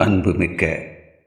அன்புமிக்க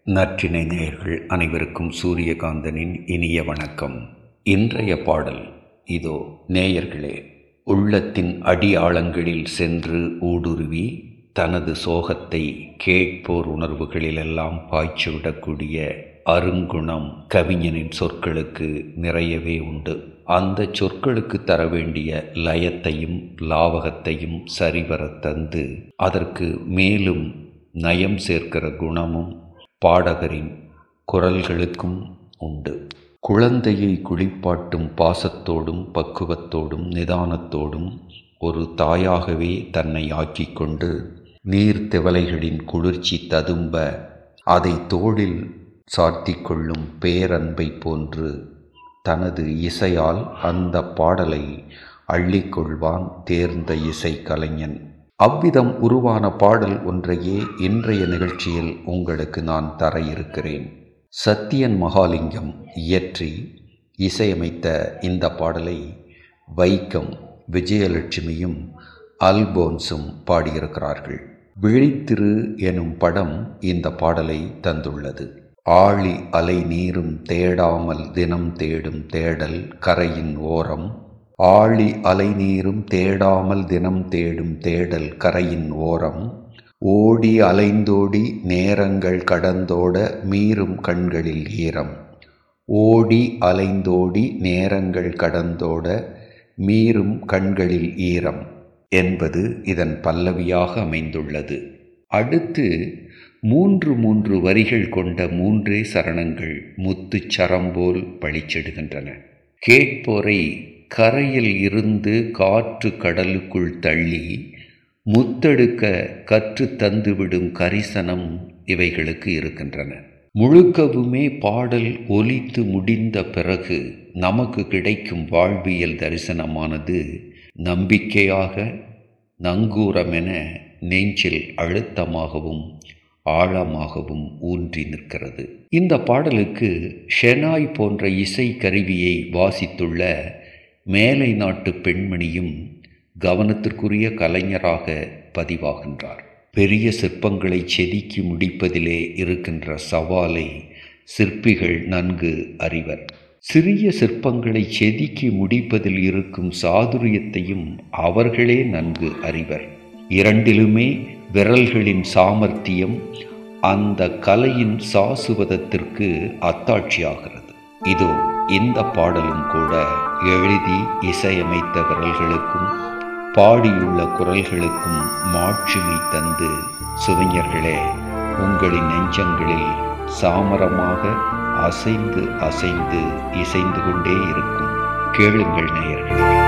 நற்றினை நேயர்கள் அனைவருக்கும் சூரியகாந்தனின் இனிய வணக்கம். இன்றைய பாடல் இதோ நேயர்களே உள்ளத்தின் அடியாழங்களில் சென்று ஊடுருவி தனது சோகத்தை கேட்போர் உணர்வுகளிலெல்லாம் பாய்ச்சிவிடக்கூடிய அருங்குணம் கவிஞனின் சொற்களுக்கு நிறையவே உண்டு. அந்த சொற்களுக்கு தர வேண்டிய லயத்தையும் லாவகத்தையும் சரிவர தந்து அதற்கு மேலும் நயம் சேர்க்கிற குணமும் பாடகரின் குரல்களுக்கும் உண்டு. குழந்தையை குளிப்பாட்டும் பாசத்தோடும் பக்குவத்தோடும் நிதானத்தோடும் ஒரு தாயாகவே தன்னை ஆக்கிக்கொண்டு நீர்த்திவலைகளின் குளிர்ச்சி ததும்ப அதை தோளில் சார்த்தி கொள்ளும் பேரன்பை போன்று தனது இசையால் அந்த பாடலை அள்ளிக்கொள்வான் தேர்ந்த இசை கலைஞன். அவ்விதம் உருவான பாடல் ஒன்றையே இன்றைய நிகழ்ச்சியில் உங்களுக்கு நான் தர இருக்கிறேன். சத்தியன் மகாலிங்கம் இயற்றி இசையமைத்த இந்த பாடலை வைக்கம் விஜயலட்சுமியும் அல்போன்ஸும் பாடியிருக்கிறார்கள். விழித்திரு எனும் படம் இந்த பாடலை தந்துள்ளது. ஆழி அலை நீரும் தேடாமல் தினம் தேடும் தேடல் கரையின் ஓரம் ஆழி அலைநீரும் தேடாமல் தினம் தேடும் தேடல் கரையின் ஓரம். ஓடி அலைந்தோடி நேரங்கள் கடந்தோட மீறும் கண்களில் ஈரம். ஓடி அலைந்தோடி நேரங்கள் கடந்தோட மீறும் கண்களில் ஈரம் என்பது இதன் பல்லவியாக அமைந்துள்ளது. அடுத்து மூன்று மூன்று வரிகள் கொண்ட மூன்றே சரணங்கள் முத்துச் சரம்போல் பளிச்சிடுகின்றன. கேட்போரை கரையில் இருந்து காற்று கடலுக்குள் தள்ளி முத்தெடுக்க கற்று தந்துவிடும் கரிசனம் இவைகளுக்கு இருக்கின்றன. முழுக்கவுமே பாடல் ஒலித்து முடிந்த பிறகு நமக்கு கிடைக்கும் வாழ்வியல் தரிசனமானது நம்பிக்கையாக நங்கூரமென நெஞ்சில் அழுத்தமாகவும் ஆழமாகவும் ஊன்றி நிற்கிறது. இந்த பாடலுக்கு ஷெனாய் போன்ற இசை கருவியை வாசித்துள்ள மேலை நாட்டு பெண்மணியும் கவனத்திற்குரிய கலைஞராக பதிவாகின்றார். பெரிய சிற்பங்களை செதுக்கி முடிப்பதிலே இருக்கின்ற சவாலை சிற்பிகள் நன்கு அறிவர். சிறிய சிற்பங்களை செதுக்கி முடிப்பதில் இருக்கும் சாதுரியத்தையும் அவர்களே நன்கு அறிவர். இரண்டிலுமே விரல்களின் சாமர்த்தியம் அந்த கலையின் சாசுவதத்திற்கு அத்தாட்சியாகிறது. இதோ இந்த பாடலும் கூட எழுதி இசையமைத்த விரல்களுக்கும் பாடியுள்ள குரல்களுக்கும் மாட்சிமை தந்து சுவிஞர்களே உங்களின் நெஞ்சங்களில் சாமரமாக அசைந்து அசைந்து இசைந்து கொண்டே இருக்கும். கேளுங்கள் நேயர்களே.